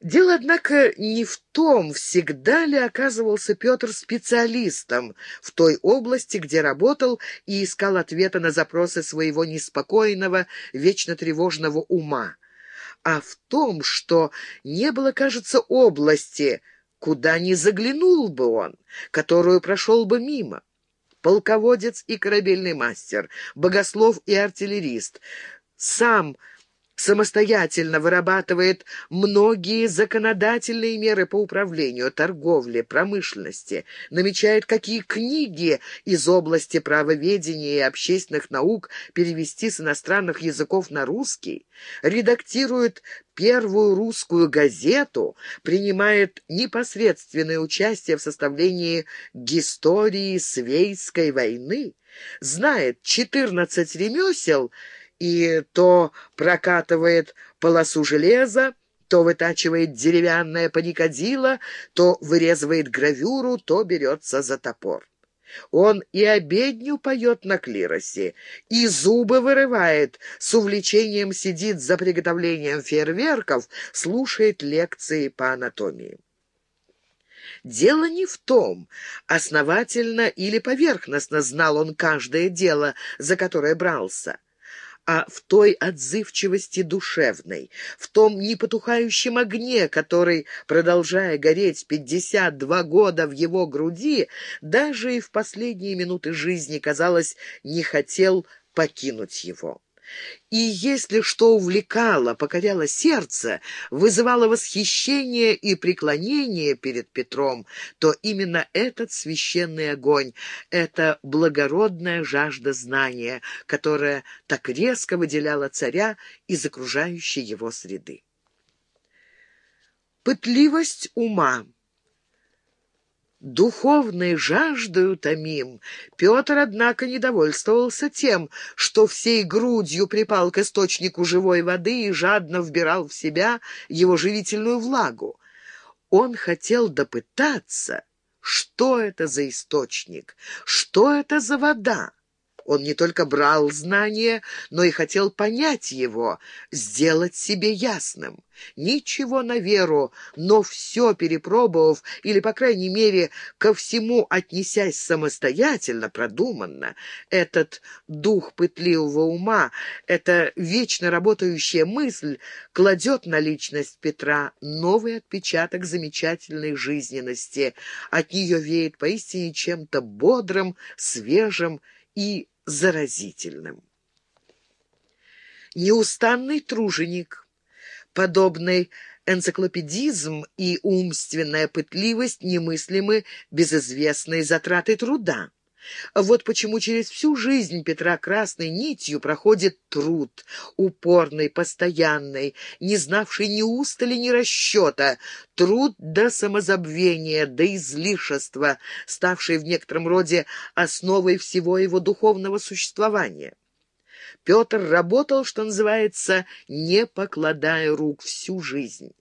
Дело, однако, не в том, всегда ли оказывался Петр специалистом в той области, где работал и искал ответа на запросы своего неспокойного, вечно тревожного ума, а в том, что не было, кажется, области, куда не заглянул бы он, которую прошел бы мимо. Полководец и корабельный мастер, богослов и артиллерист, сам самостоятельно вырабатывает многие законодательные меры по управлению, торговле, промышленности, намечает, какие книги из области правоведения и общественных наук перевести с иностранных языков на русский, редактирует первую русскую газету, принимает непосредственное участие в составлении истории Свейской войны, знает 14 ремесел и то прокатывает полосу железа, то вытачивает деревянное паникадило, то вырезывает гравюру, то берется за топор. Он и обедню поет на клиросе, и зубы вырывает, с увлечением сидит за приготовлением фейерверков, слушает лекции по анатомии. Дело не в том, основательно или поверхностно знал он каждое дело, за которое брался а в той отзывчивости душевной, в том непотухающем огне, который, продолжая гореть пятьдесят два года в его груди, даже и в последние минуты жизни, казалось, не хотел покинуть его. И если что увлекало, покоряло сердце, вызывало восхищение и преклонение перед Петром, то именно этот священный огонь, эта благородная жажда знания, которая так резко выделяла царя из окружающей его среды. Пытливость ума Духовной жаждою томим, Петр, однако, недовольствовался тем, что всей грудью припал к источнику живой воды и жадно вбирал в себя его живительную влагу. Он хотел допытаться, что это за источник, что это за вода. Он не только брал знания, но и хотел понять его, сделать себе ясным. Ничего на веру, но все перепробовав, или, по крайней мере, ко всему отнесясь самостоятельно, продуманно, этот дух пытливого ума, эта вечно работающая мысль кладет на личность Петра новый отпечаток замечательной жизненности. От нее веет поистине чем-то бодрым, свежим и заразительным. Неустанный труженик, подобный энциклопедизм и умственная пытливость немыслимы без известной затраты труда. Вот почему через всю жизнь Петра красной нитью проходит труд, упорный, постоянный, не знавший ни устали, ни расчета, труд до самозабвения, до излишества, ставший в некотором роде основой всего его духовного существования. Петр работал, что называется, не покладая рук всю жизнь.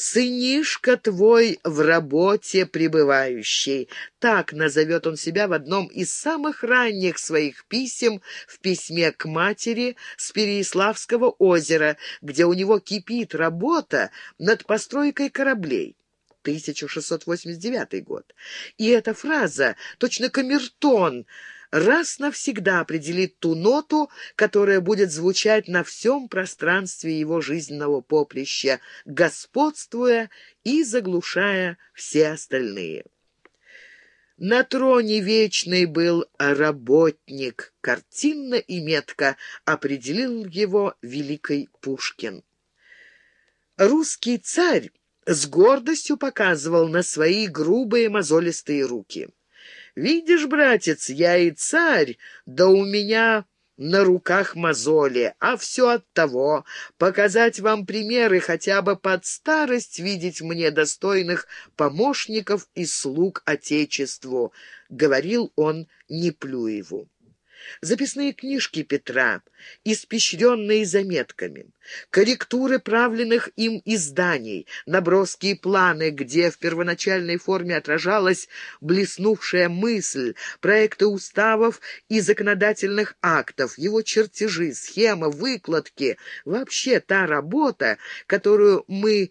«Сынишка твой в работе пребывающий», так назовет он себя в одном из самых ранних своих писем в письме к матери с Переяславского озера, где у него кипит работа над постройкой кораблей. 1689 год. И эта фраза, точно камертон, раз навсегда определит ту ноту, которая будет звучать на всем пространстве его жизненного поприща, господствуя и заглушая все остальные. На троне вечный был работник, картинно и метко определил его великий Пушкин. Русский царь с гордостью показывал на свои грубые мозолистые руки. Видишь, братец, я и царь, да у меня на руках мозоли, а все от того, показать вам примеры, хотя бы под старость видеть мне достойных помощников и слуг Отечеству», — говорил он Неплюеву записные книжки Петра, испещренные заметками, корректуры правленных им изданий, наброски и планы, где в первоначальной форме отражалась блеснувшая мысль, проекты уставов и законодательных актов, его чертежи, схемы, выкладки, вообще та работа, которую мы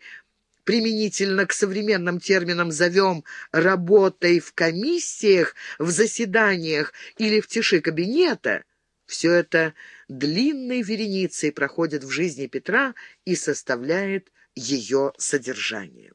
применительно к современным терминам зовем «работой в комиссиях», в заседаниях или в тиши кабинета, все это длинной вереницей проходит в жизни Петра и составляет ее содержание.